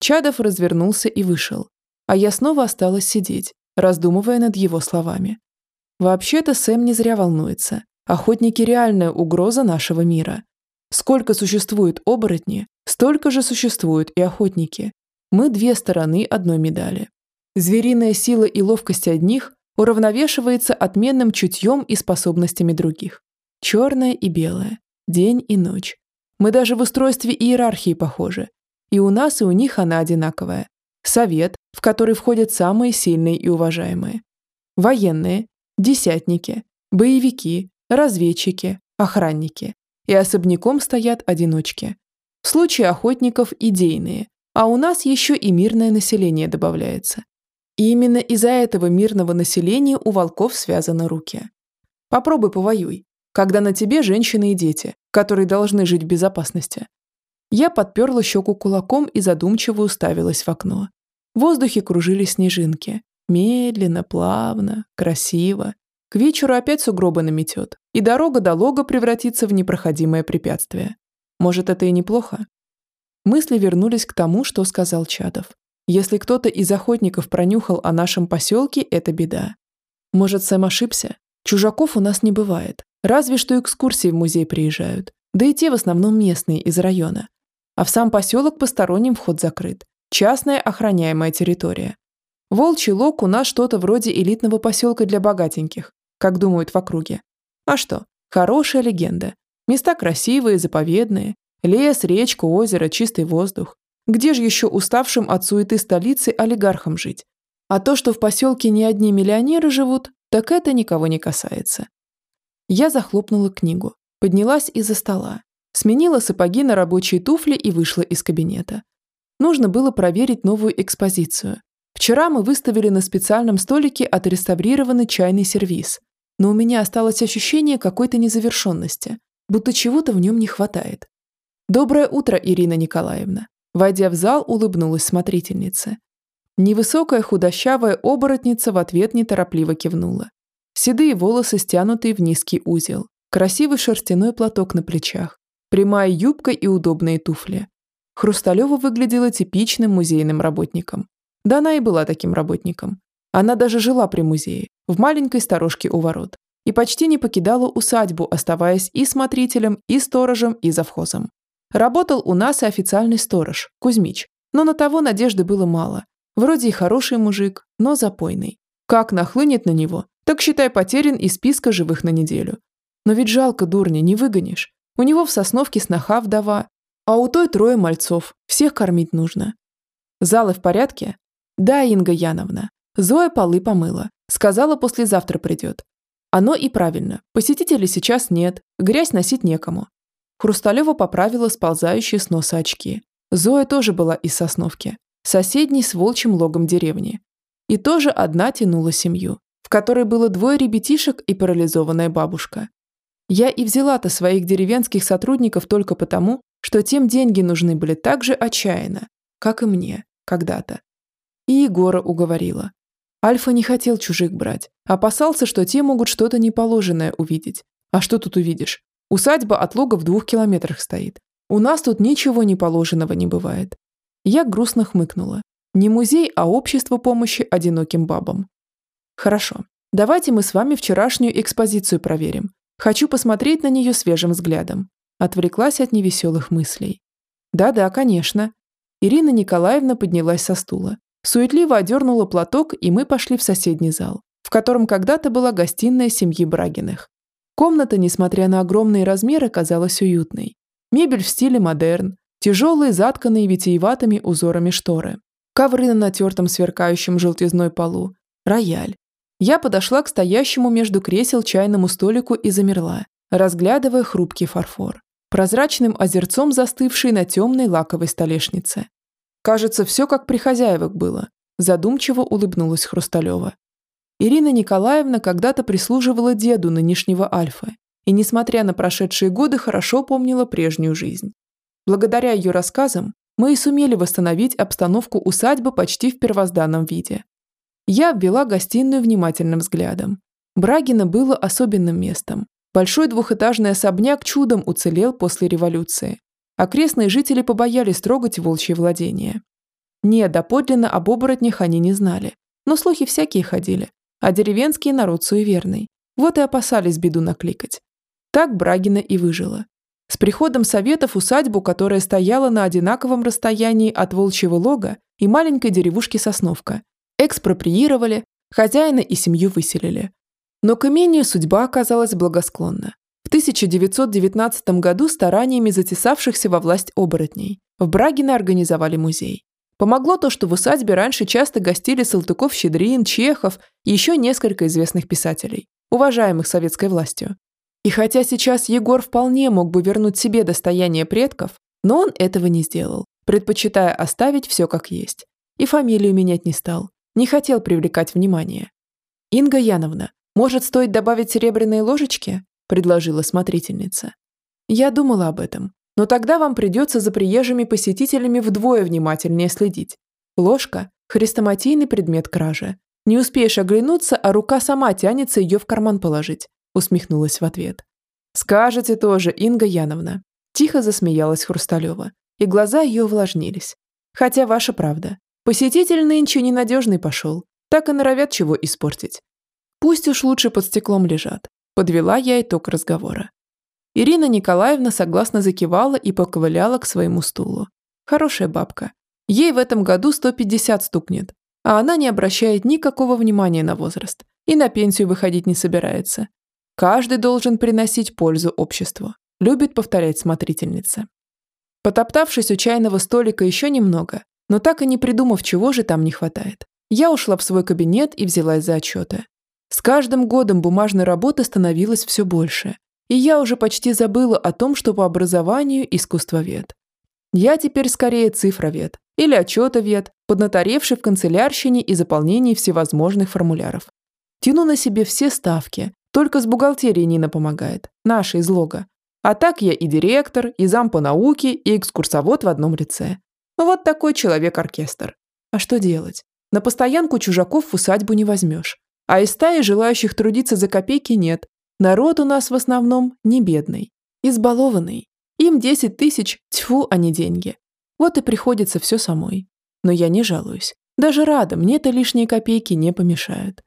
Чадов развернулся и вышел, а я снова осталась сидеть, раздумывая над его словами. Вообще-то Сэм не зря волнуется. Охотники – реальная угроза нашего мира. Сколько существует оборотни, столько же существуют и охотники. Мы две стороны одной медали. Звериная сила и ловкость одних уравновешивается отменным чутьем и способностями других. Черное и белое, день и ночь. Мы даже в устройстве иерархии похожи. И у нас, и у них она одинаковая совет, в который входят самые сильные и уважаемые. Военные, десятники, боевики, разведчики, охранники. И особняком стоят одиночки. В случае охотников – идейные, а у нас еще и мирное население добавляется. И именно из-за этого мирного населения у волков связаны руки. Попробуй повоюй, когда на тебе женщины и дети, которые должны жить в безопасности. Я подперла щеку кулаком и задумчиво уставилась в окно. В воздухе кружились снежинки. Медленно, плавно, красиво. К вечеру опять сугробы наметет, и дорога до лога превратится в непроходимое препятствие. Может, это и неплохо? Мысли вернулись к тому, что сказал Чадов. Если кто-то из охотников пронюхал о нашем поселке, это беда. Может, Сэм ошибся? Чужаков у нас не бывает. Разве что экскурсии в музей приезжают. Да и те в основном местные, из района. А в сам поселок посторонним вход закрыт. Частная охраняемая территория. Волчий лог у нас что-то вроде элитного поселка для богатеньких, как думают в округе. А что? Хорошая легенда. Места красивые, заповедные. Лес, речка, озеро, чистый воздух. Где же еще уставшим от суеты столицы олигархам жить? А то, что в поселке не одни миллионеры живут, так это никого не касается. Я захлопнула книгу, поднялась из-за стола, сменила сапоги на рабочие туфли и вышла из кабинета. Нужно было проверить новую экспозицию. Вчера мы выставили на специальном столике отреставрированный чайный сервиз, но у меня осталось ощущение какой-то незавершенности, будто чего-то в нем не хватает. «Доброе утро, Ирина Николаевна!» Войдя в зал, улыбнулась смотрительница. Невысокая худощавая оборотница в ответ неторопливо кивнула. Седые волосы, стянутые в низкий узел, красивый шерстяной платок на плечах, прямая юбка и удобные туфли. Хрусталева выглядела типичным музейным работником. Да она и была таким работником. Она даже жила при музее, в маленькой сторожке у ворот, и почти не покидала усадьбу, оставаясь и смотрителем, и сторожем, и завхозом. Работал у нас и официальный сторож, Кузьмич, но на того надежды было мало. Вроде и хороший мужик, но запойный. Как нахлынет на него, так считай потерян из списка живых на неделю. Но ведь жалко дурня, не выгонишь. У него в Сосновке сноха вдова, а у той трое мальцов, всех кормить нужно. Залы в порядке? Да, Инга Яновна. Зоя полы помыла. Сказала, послезавтра придет. Оно и правильно. Посетителей сейчас нет, грязь носить некому. Хрусталева поправила сползающие с носа очки. Зоя тоже была из Сосновки, соседней с волчьим логом деревни. И тоже одна тянула семью, в которой было двое ребятишек и парализованная бабушка. Я и взяла-то своих деревенских сотрудников только потому, что тем деньги нужны были так же отчаянно, как и мне когда-то. И Егора уговорила. Альфа не хотел чужих брать, опасался, что те могут что-то неположенное увидеть. А что тут увидишь? Усадьба от лога в двух километрах стоит. У нас тут ничего неположенного не бывает. Я грустно хмыкнула. Не музей, а общество помощи одиноким бабам. Хорошо. Давайте мы с вами вчерашнюю экспозицию проверим. Хочу посмотреть на нее свежим взглядом. Отвлеклась от невеселых мыслей. Да-да, конечно. Ирина Николаевна поднялась со стула. Суетливо одернула платок, и мы пошли в соседний зал, в котором когда-то была гостиная семьи Брагиных. Комната, несмотря на огромные размеры, казалась уютной. Мебель в стиле модерн, тяжелые, затканные витиеватыми узорами шторы, ковры на натертом сверкающем желтизной полу, рояль. Я подошла к стоящему между кресел чайному столику и замерла, разглядывая хрупкий фарфор, прозрачным озерцом застывший на темной лаковой столешнице. Кажется, все как при хозяевах было, задумчиво улыбнулась Хрусталева. Ирина Николаевна когда-то прислуживала деду нынешнего Альфа и, несмотря на прошедшие годы, хорошо помнила прежнюю жизнь. Благодаря ее рассказам мы и сумели восстановить обстановку усадьбы почти в первозданном виде. Я обвела гостиную внимательным взглядом. Брагино было особенным местом. Большой двухэтажный особняк чудом уцелел после революции. Окрестные жители побоялись трогать волчье владение. Не, доподлинно об оборотнях они не знали, но слухи всякие ходили, а деревенский народ суеверный. Вот и опасались беду накликать. Так Брагина и выжила. С приходом советов усадьбу, которая стояла на одинаковом расстоянии от Волчьего лога и маленькой деревушки Сосновка, экспроприировали, хозяина и семью выселили. Но к имению судьба оказалась благосклонна. В 1919 году стараниями затесавшихся во власть оборотней в Брагино организовали музей. Помогло то, что в усадьбе раньше часто гостили Салтыков-Щедрин, Чехов и еще несколько известных писателей, уважаемых советской властью. И хотя сейчас Егор вполне мог бы вернуть себе достояние предков, но он этого не сделал, предпочитая оставить все как есть. И фамилию менять не стал, не хотел привлекать внимание. «Инга Яновна, может, стоит добавить серебряные ложечки?» – предложила смотрительница. Я думала об этом, но тогда вам придется за приезжими посетителями вдвое внимательнее следить. Ложка – хрестоматийный предмет кражи. Не успеешь оглянуться, а рука сама тянется ее в карман положить. Усмехнулась в ответ. Скажете тоже, Инга Яновна. Тихо засмеялась Хрусталева, и глаза ее увлажнились. Хотя ваша правда. Посетитель нынче ненадежный пошел. Так и норовят чего испортить. Пусть уж лучше под стеклом лежат. Подвела я итог разговора. Ирина Николаевна согласно закивала и поковыляла к своему стулу. Хорошая бабка. Ей в этом году 150 стукнет, а она не обращает никакого внимания на возраст и на пенсию выходить не собирается. Каждый должен приносить пользу обществу, любит повторять смотрительница. Потоптавшись у чайного столика еще немного, но так и не придумав, чего же там не хватает, я ушла в свой кабинет и взялась за отчеты. С каждым годом бумажной работы становилось все больше, и я уже почти забыла о том, что по образованию искусствовед. Я теперь скорее цифровед или отчетовед, поднаторевший в канцелярщине и заполнении всевозможных формуляров. Тяну на себе все ставки, только с бухгалтерией Нина помогает, наша из лога. А так я и директор, и зам по науке, и экскурсовод в одном лице. Вот такой человек-оркестр. А что делать? На постоянку чужаков в усадьбу не возьмешь. А из стаи желающих трудиться за копейки нет, Народ у нас в основном не бедный, избалованный. Им 10 тысяч, тьфу, а не деньги. Вот и приходится все самой. Но я не жалуюсь. Даже рада, мне-то лишние копейки не помешают.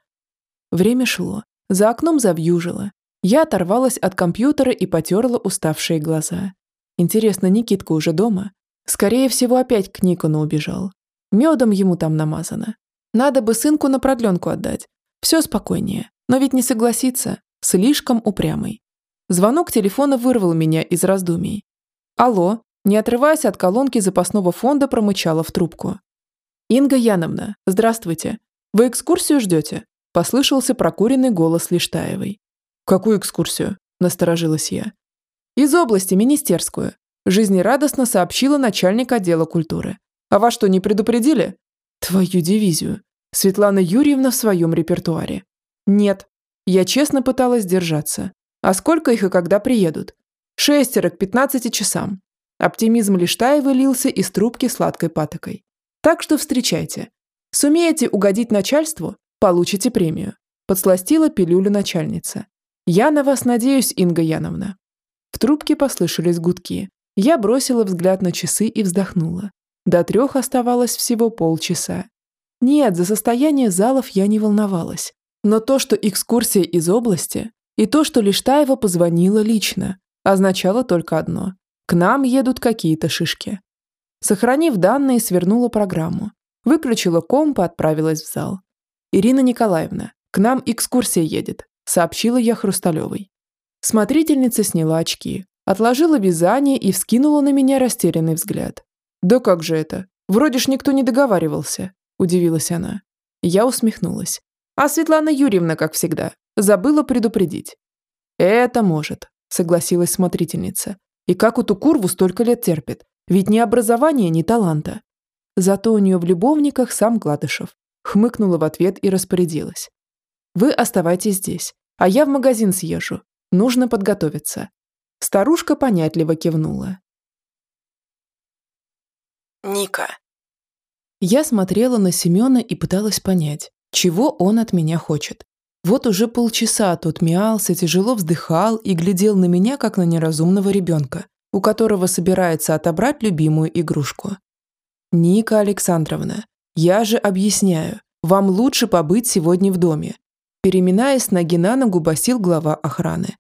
Время шло. За окном завьюжило. Я оторвалась от компьютера и потерла уставшие глаза. Интересно, Никитка уже дома? Скорее всего, опять к Никону убежал. Медом ему там намазано. Надо бы сынку на продленку отдать. Все спокойнее. Но ведь не согласится. Слишком упрямый. Звонок телефона вырвал меня из раздумий. «Алло», не отрываясь от колонки запасного фонда, промычала в трубку. «Инга Яновна, здравствуйте. Вы экскурсию ждете?» Послышался прокуренный голос Лиштаевой. «Какую экскурсию?» – насторожилась я. «Из области, министерскую», – жизнерадостно сообщила начальник отдела культуры. «А вас что, не предупредили?» «Твою дивизию». Светлана Юрьевна в своем репертуаре. «Нет, я честно пыталась держаться. А сколько их и когда приедут? Шестеро к 15 часам. Оптимизм Лиштаева лился из трубки сладкой патокой. Так что встречайте. Сумеете угодить начальству – получите премию. Подсластила пилюлю начальница. Я на вас надеюсь, Инга Яновна. В трубке послышались гудки. Я бросила взгляд на часы и вздохнула. До трех оставалось всего полчаса. Нет, за состояние залов я не волновалась. Но то, что экскурсия из области, и то, что Лиштаева позвонила лично, означало только одно – к нам едут какие-то шишки. Сохранив данные, свернула программу. Выключила комп и отправилась в зал. «Ирина Николаевна, к нам экскурсия едет», – сообщила я Хрусталевой. Смотрительница сняла очки, отложила вязание и вскинула на меня растерянный взгляд. «Да как же это? Вроде ж никто не договаривался», – удивилась она. Я усмехнулась. А Светлана Юрьевна, как всегда, забыла предупредить. «Это может», – согласилась смотрительница. «И как эту курву столько лет терпит? Ведь ни образования, ни таланта». Зато у нее в любовниках сам Гладышев. Хмыкнула в ответ и распорядилась. «Вы оставайтесь здесь, а я в магазин съезжу. Нужно подготовиться». Старушка понятливо кивнула. Ника. Я смотрела на Семена и пыталась понять, чего он от меня хочет. Вот уже полчаса тот мялся, тяжело вздыхал и глядел на меня, как на неразумного ребенка, у которого собирается отобрать любимую игрушку. «Ника Александровна, я же объясняю, вам лучше побыть сегодня в доме», переминаясь ноги на ногу, басил глава охраны.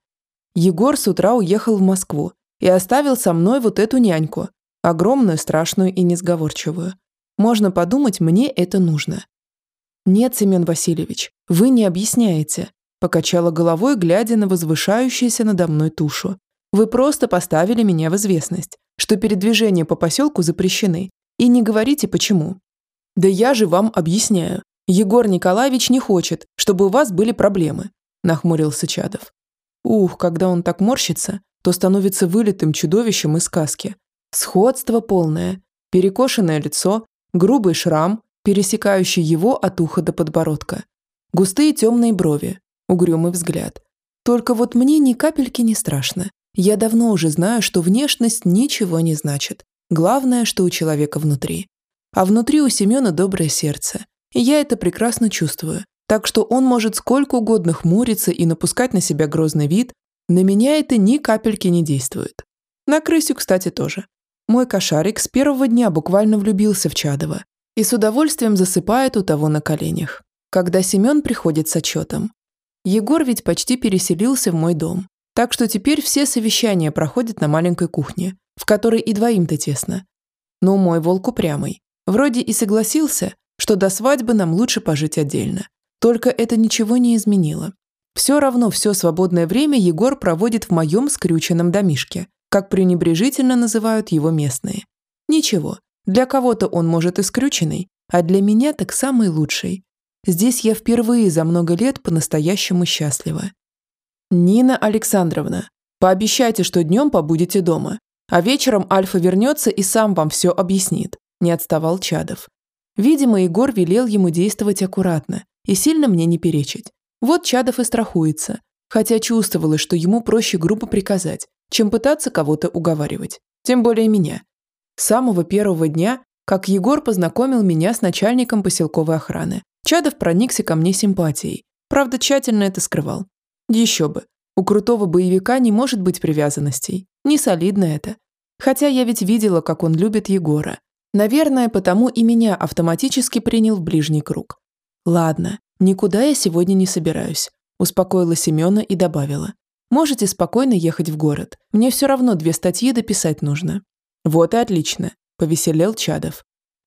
Егор с утра уехал в Москву и оставил со мной вот эту няньку, огромную, страшную и несговорчивую. Можно подумать, мне это нужно. «Нет, Семен Васильевич, вы не объясняете», покачала головой, глядя на возвышающуюся надо мной тушу. «Вы просто поставили меня в известность, что передвижения по поселку запрещены, и не говорите почему». «Да я же вам объясняю. Егор Николаевич не хочет, чтобы у вас были проблемы», нахмурился Чадов. Ух, когда он так морщится, то становится вылитым чудовищем из сказки. Сходство полное. Перекошенное лицо, грубый шрам, пересекающий его от уха до подбородка. Густые темные брови, угрюмый взгляд. Только вот мне ни капельки не страшно. Я давно уже знаю, что внешность ничего не значит. Главное, что у человека внутри. А внутри у Семена доброе сердце. И я это прекрасно чувствую. Так что он может сколько угодно хмуриться и напускать на себя грозный вид, на меня это ни капельки не действует. На крысю, кстати, тоже. Мой кошарик с первого дня буквально влюбился в Чадова и с удовольствием засыпает у того на коленях, когда Семен приходит с отчетом. Егор ведь почти переселился в мой дом, так что теперь все совещания проходят на маленькой кухне, в которой и двоим-то тесно. Но мой волк упрямый. Вроде и согласился, что до свадьбы нам лучше пожить отдельно. Только это ничего не изменило. Все равно все свободное время Егор проводит в моем скрюченном домишке, как пренебрежительно называют его местные. Ничего, для кого-то он может и скрюченный, а для меня так самый лучший. Здесь я впервые за много лет по-настоящему счастлива. Нина Александровна, пообещайте, что днем побудете дома, а вечером Альфа вернется и сам вам все объяснит, не отставал Чадов. Видимо, Егор велел ему действовать аккуратно и сильно мне не перечить. Вот Чадов и страхуется, хотя чувствовала, что ему проще грубо приказать, чем пытаться кого-то уговаривать. Тем более меня. С самого первого дня, как Егор познакомил меня с начальником поселковой охраны, Чадов проникся ко мне симпатией. Правда, тщательно это скрывал. Еще бы. У крутого боевика не может быть привязанностей. Не солидно это. Хотя я ведь видела, как он любит Егора. Наверное, потому и меня автоматически принял в ближний круг. Ладно, никуда я сегодня не собираюсь. Успокоила Семена и добавила. Можете спокойно ехать в город. Мне все равно две статьи дописать нужно». «Вот и отлично», – повеселел Чадов.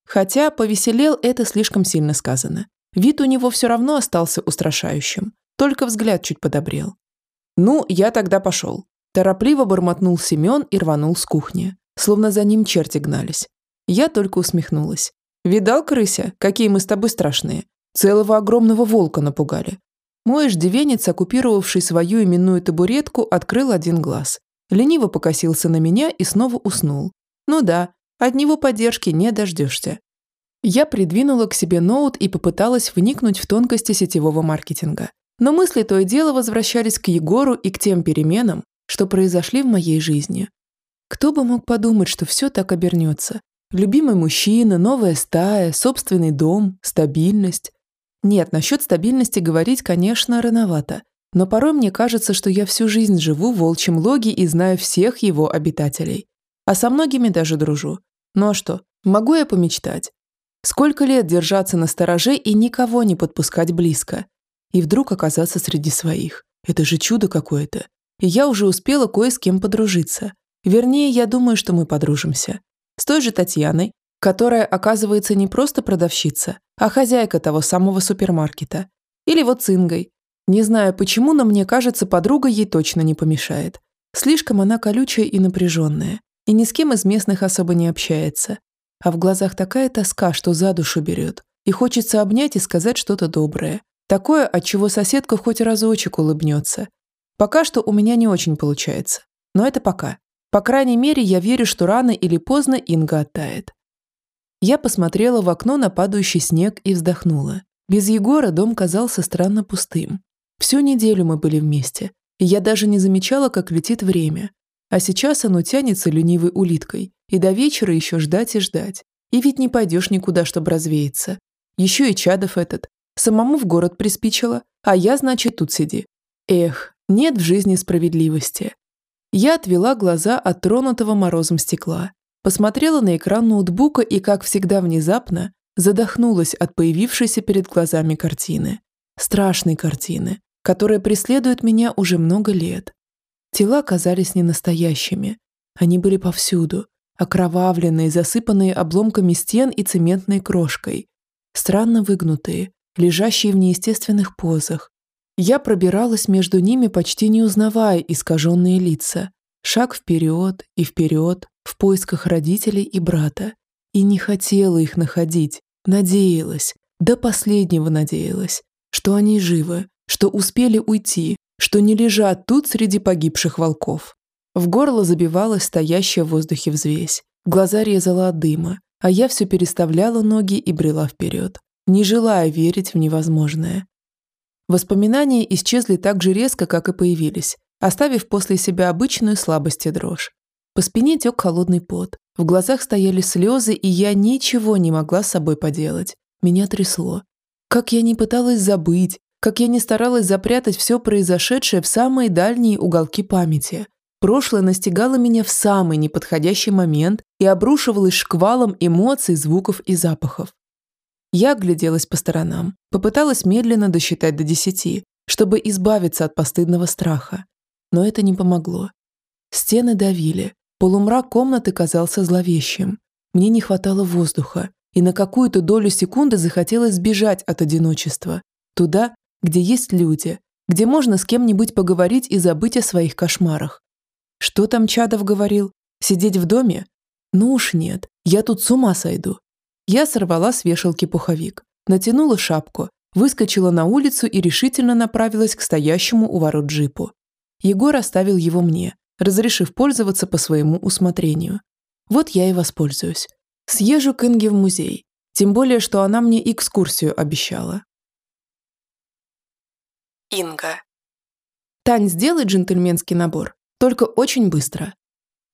Хотя повеселел это слишком сильно сказано. Вид у него все равно остался устрашающим, только взгляд чуть подобрел. «Ну, я тогда пошел». Торопливо бормотнул Семен и рванул с кухни, словно за ним черти гнались. Я только усмехнулась. «Видал, крыся, какие мы с тобой страшные? Целого огромного волка напугали. Мой иждивенец, оккупировавший свою именную табуретку, открыл один глаз. Лениво покосился на меня и снова уснул. Ну да, от него поддержки не дождешься. Я придвинула к себе ноут и попыталась вникнуть в тонкости сетевого маркетинга. Но мысли то и дело возвращались к Егору и к тем переменам, что произошли в моей жизни. Кто бы мог подумать, что все так обернется? Любимый мужчина, новая стая, собственный дом, стабильность. Нет, насчет стабильности говорить, конечно, рановато. Но порой мне кажется, что я всю жизнь живу в волчьем логе и знаю всех его обитателей. А со многими даже дружу. Ну а что, могу я помечтать? Сколько лет держаться на стороже и никого не подпускать близко? и вдруг оказаться среди своих. Это же чудо какое-то. И я уже успела кое с кем подружиться. Вернее, я думаю, что мы подружимся. С той же Татьяной, которая, оказывается, не просто продавщица, а хозяйка того самого супермаркета. Или вот с Ингой. Не знаю почему, но мне кажется, подруга ей точно не помешает. Слишком она колючая и напряженная, и ни с кем из местных особо не общается. А в глазах такая тоска, что за душу берет, и хочется обнять и сказать что-то доброе. Такое, от чего соседка хоть разочек улыбнется. Пока что у меня не очень получается. Но это пока. По крайней мере, я верю, что рано или поздно Инга оттает. Я посмотрела в окно на падающий снег и вздохнула. Без Егора дом казался странно пустым. Всю неделю мы были вместе, и я даже не замечала, как летит время. А сейчас оно тянется ленивой улиткой, и до вечера еще ждать и ждать. И ведь не пойдешь никуда, чтобы развеяться. Еще и Чадов этот. Самому в город приспичило, а я, значит, тут сиди. Эх, нет в жизни справедливости. Я отвела глаза от тронутого морозом стекла, посмотрела на экран ноутбука и, как всегда внезапно, задохнулась от появившейся перед глазами картины. Страшной картины, которая преследует меня уже много лет. Тела казались ненастоящими. Они были повсюду, окровавленные, засыпанные обломками стен и цементной крошкой, странно выгнутые, лежащие в неестественных позах. Я пробиралась между ними, почти не узнавая искаженные лица. Шаг вперед и вперед в поисках родителей и брата. И не хотела их находить, надеялась, до последнего надеялась, что они живы, что успели уйти, что не лежат тут среди погибших волков. В горло забивалась стоящая в воздухе взвесь. Глаза резала от дыма, а я все переставляла ноги и брела вперед, не желая верить в невозможное. Воспоминания исчезли так же резко, как и появились, оставив после себя обычную слабость и дрожь. По спине тек холодный пот, в глазах стояли слезы, и я ничего не могла с собой поделать. Меня трясло. Как я не пыталась забыть, как я не старалась запрятать все произошедшее в самые дальние уголки памяти. Прошлое настигало меня в самый неподходящий момент и обрушивалось шквалом эмоций, звуков и запахов. Я огляделась по сторонам, попыталась медленно досчитать до десяти, чтобы избавиться от постыдного страха. Но это не помогло. Стены давили, полумрак комнаты казался зловещим. Мне не хватало воздуха, и на какую-то долю секунды захотелось сбежать от одиночества, туда, где есть люди, где можно с кем-нибудь поговорить и забыть о своих кошмарах. Что там Чадов говорил? Сидеть в доме? Ну уж нет, я тут с ума сойду. Я сорвала с вешалки пуховик, натянула шапку, выскочила на улицу и решительно направилась к стоящему у ворот джипу. Егор оставил его мне, разрешив пользоваться по своему усмотрению. Вот я и воспользуюсь. Съезжу к Инге в музей, тем более, что она мне экскурсию обещала. Инга. Тань, сделай джентльменский набор, только очень быстро.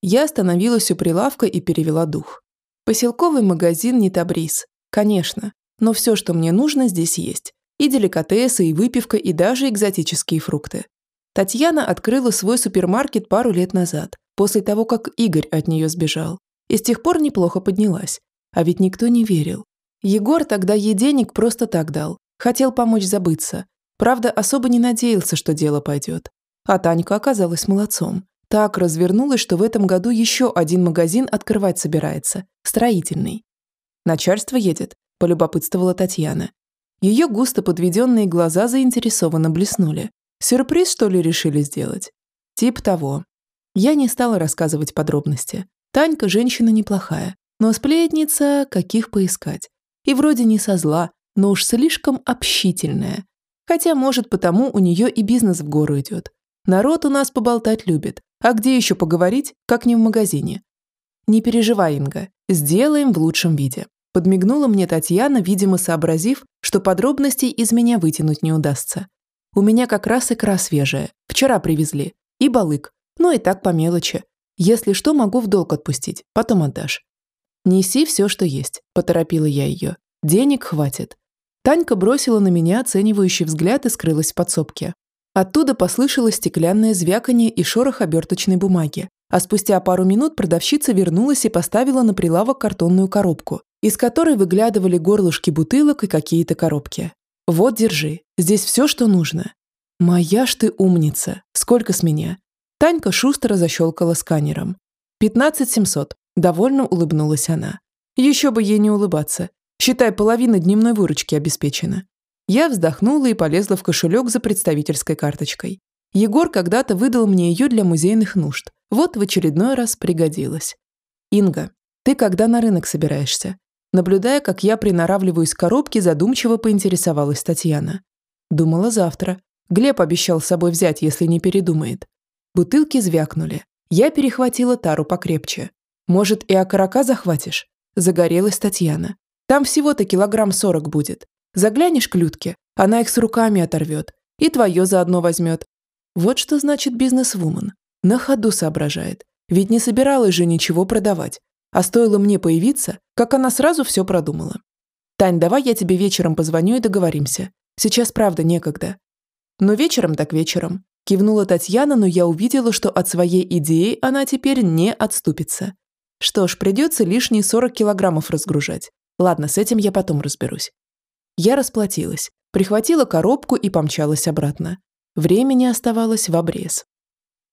Я остановилась у прилавка и перевела дух. Поселковый магазин не Табрис. Конечно, но все, что мне нужно, здесь есть. И деликатесы, и выпивка, и даже экзотические фрукты. Татьяна открыла свой супермаркет пару лет назад, после того, как Игорь от нее сбежал. И с тех пор неплохо поднялась. А ведь никто не верил. Егор тогда ей денег просто так дал. Хотел помочь забыться, Правда, особо не надеялся, что дело пойдет. А Танька оказалась молодцом. Так развернулась, что в этом году еще один магазин открывать собирается. Строительный. «Начальство едет», – полюбопытствовала Татьяна. Ее густо подведенные глаза заинтересованно блеснули. Сюрприз, что ли, решили сделать? Тип того. Я не стала рассказывать подробности. Танька женщина неплохая, но сплетница каких поискать. И вроде не со зла, но уж слишком общительная. Хотя, может, потому у нее и бизнес в гору идет. Народ у нас поболтать любит. А где еще поговорить, как не в магазине? Не переживай, Инга, сделаем в лучшем виде. Подмигнула мне Татьяна, видимо, сообразив, что подробностей из меня вытянуть не удастся. У меня как раз икра свежая. Вчера привезли. И балык. Ну и так по мелочи. Если что, могу в долг отпустить. Потом отдашь. Неси все, что есть, поторопила я ее. Денег хватит. Танька бросила на меня оценивающий взгляд и скрылась в подсобке. Оттуда послышалось стеклянное звяканье и шорох оберточной бумаги, а спустя пару минут продавщица вернулась и поставила на прилавок картонную коробку, из которой выглядывали горлышки бутылок и какие-то коробки. Вот, держи, здесь все, что нужно. Моя ж ты умница. Сколько с меня? Танька шустро защелкала сканером. «Пятнадцать семьсот», – довольно улыбнулась она. Еще бы ей не улыбаться. Считай, половина дневной выручки обеспечена. Я вздохнула и полезла в кошелек за представительской карточкой. Егор когда-то выдал мне ее для музейных нужд. Вот в очередной раз пригодилась. «Инга, ты когда на рынок собираешься?» Наблюдая, как я приноравливаюсь к коробке, задумчиво поинтересовалась Татьяна. Думала завтра. Глеб обещал с собой взять, если не передумает. Бутылки звякнули. Я перехватила тару покрепче. «Может, и окорока захватишь?» Загорелась Татьяна. «Там всего-то килограмм сорок будет. Заглянешь к Людке, она их с руками оторвет. И твое заодно возьмет. Вот что значит бизнес-вумен. На ходу соображает. Ведь не собиралась же ничего продавать. А стоило мне появиться, как она сразу все продумала. «Тань, давай я тебе вечером позвоню и договоримся. Сейчас правда некогда». «Но вечером так вечером», – кивнула Татьяна, но я увидела, что от своей идеи она теперь не отступится. Что ж, придется лишние 40 килограммов разгружать. Ладно, с этим я потом разберусь. Я расплатилась, прихватила коробку и помчалась обратно. Времени оставалось в обрез.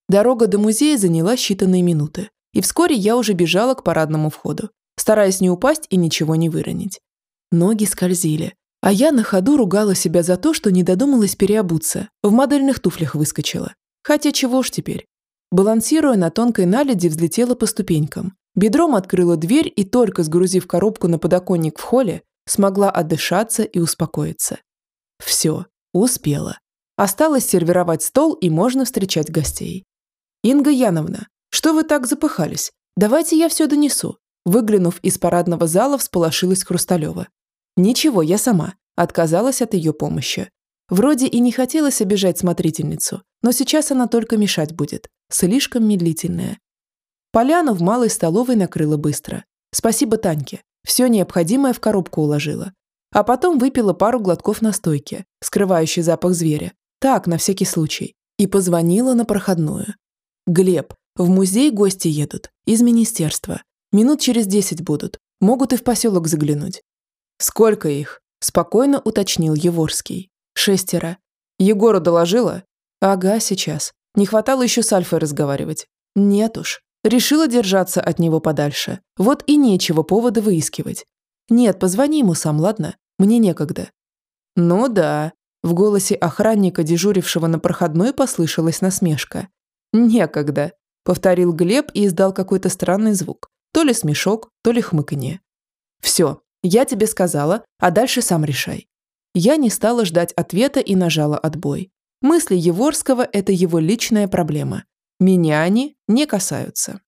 Дорога до музея заняла считанные минуты, и вскоре я уже бежала к парадному входу, стараясь не упасть и ничего не выронить. Ноги скользили, а я на ходу ругала себя за то, что не додумалась переобуться, в модельных туфлях выскочила. Хотя чего ж теперь? Балансируя на тонкой наледи, взлетела по ступенькам, Бедром открыла дверь и только сгрузив коробку на подоконник в холле, смогла отдышаться и успокоиться. Все, успела. Осталось сервировать стол и можно встречать гостей. «Инга Яновна, что вы так запыхались? Давайте я все донесу». Выглянув из парадного зала, всполошилась Хрусталева. «Ничего, я сама». Отказалась от ее помощи. Вроде и не хотелось обижать смотрительницу, но сейчас она только мешать будет. Слишком медлительная. Поляну в малой столовой накрыла быстро. Спасибо Таньке. Все необходимое в коробку уложила. А потом выпила пару глотков настойки, скрывающей запах зверя. Так, на всякий случай. И позвонила на проходную. «Глеб, в музей гости едут. Из министерства. Минут через десять будут. Могут и в поселок заглянуть». «Сколько их?» – спокойно уточнил Еворский. «Шестеро». «Егору доложила?» «Ага, сейчас. Не хватало еще с Альфой разговаривать». «Нет уж. Решила держаться от него подальше. Вот и нечего повода выискивать. Нет, позвони ему сам, ладно? Мне некогда. Ну да. В голосе охранника, дежурившего на проходной, послышалась насмешка. «Некогда», — повторил Глеб и издал какой-то странный звук. То ли смешок, то ли хмыканье. «Все, я тебе сказала, а дальше сам решай». Я не стала ждать ответа и нажала отбой. Мысли Еворского – это его личная проблема. Меня они не касаются.